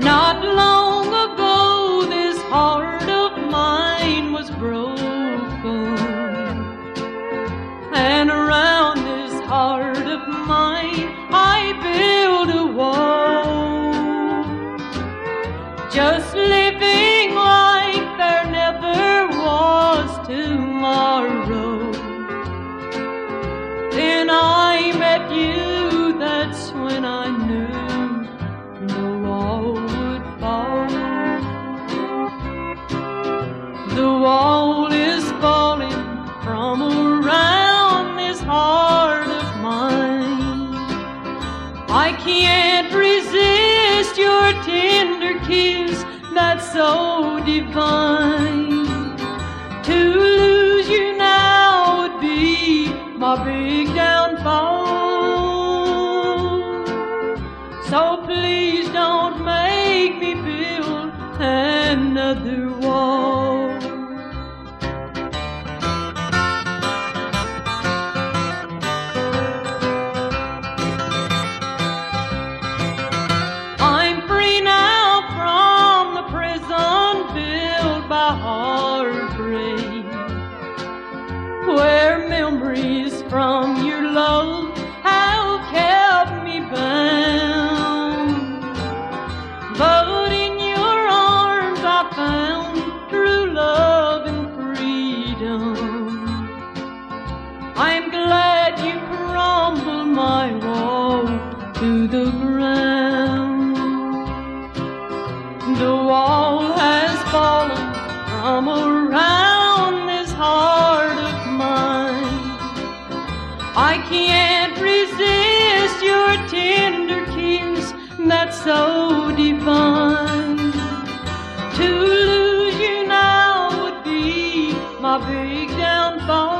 Not long ago, this heart of mine was broken. And around this heart of mine, I built a wall. Just living like there never was tomorrow. Then I met you, that's when I knew. The wall is falling from around this heart of mine. I can't resist your tender kiss that's so divine. To lose you now would be my big downfall. So please don't make me build another wall. Where memories from your love have kept me bound. But in your arms I found true love and freedom. I'm glad you crumbled my wall to the ground. I can't resist your tender kiss that's so divine. To lose you now would be my big downfall.